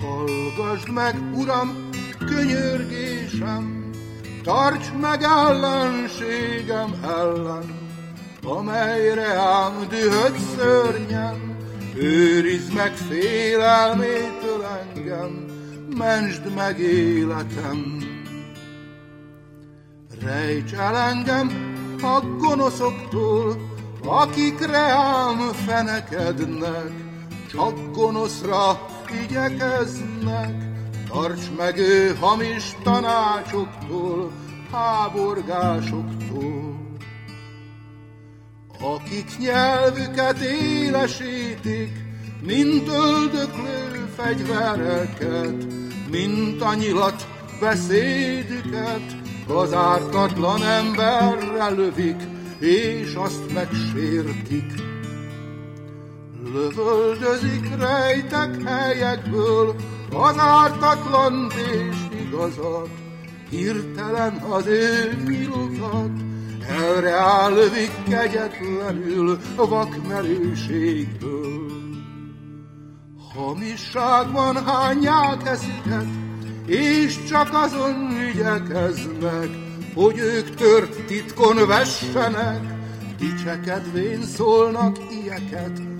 hallgasd meg, Uram, könyörgésem, tarts meg ellenségem ellen, amelyre ám dühöd szörnyen, őrizd meg félelmétől engem, mentsd meg életem. Rejts el engem a gonoszoktól, akik reám fenekednek, csak gonoszra igyekeznek, tarts meg ő hamis tanácsoktól, háborgásoktól. Akik nyelvüket élesítik, mint öldöklő fegyvereket, mint a nyilat beszédüket, az ártatlan emberre lövik, és azt megsértik. Lövöldözik rejtek helyekből az ártatlan és igazat, hirtelen az ő nyilukat, erre lövik kegyetlenül vakmerőségből. Hamisságban hányják eszüket, és csak azon ügyekeznek, hogy ők tört titkon vessenek, dicsekedvén szólnak ilyeket,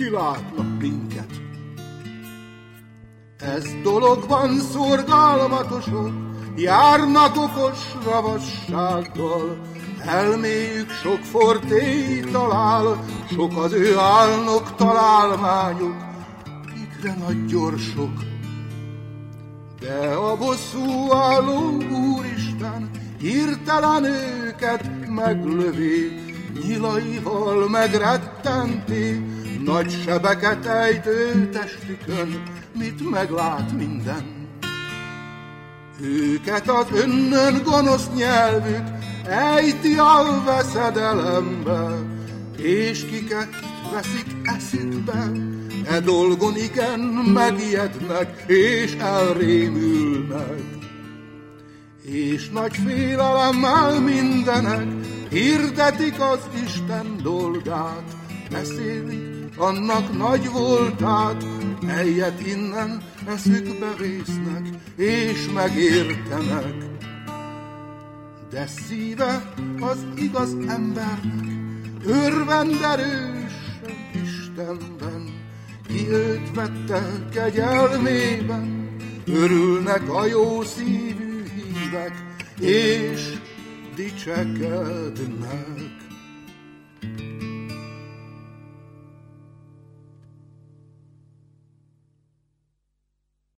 kilátnak minket. Ez dolog van szorgalmatosok, járnak okos ravassággal, elméjük sok forté talál, sok az ő álnok találmányuk, ikre nagy gyorsok. De a bosszú álló Úristen hirtelen őket meglövi, nyilaival megrettenti, nagy sebeket ejtő testükön, mit meglát minden. Őket az önnön gonosz nyelvük ejti a veszedelembe, és kiket veszik eszükbe, e dolgon igen megijednek, és elrémülnek. És nagy félelemmel mindenek hirdetik az Isten dolgát, beszélik annak nagy voltát, melyet innen eszükbe vésznek, és megértenek. De szíve az igaz embernek, örvenderős Istenben, ki őt vette kegyelmében, örülnek a jó szívű hívek, és dicsekednek.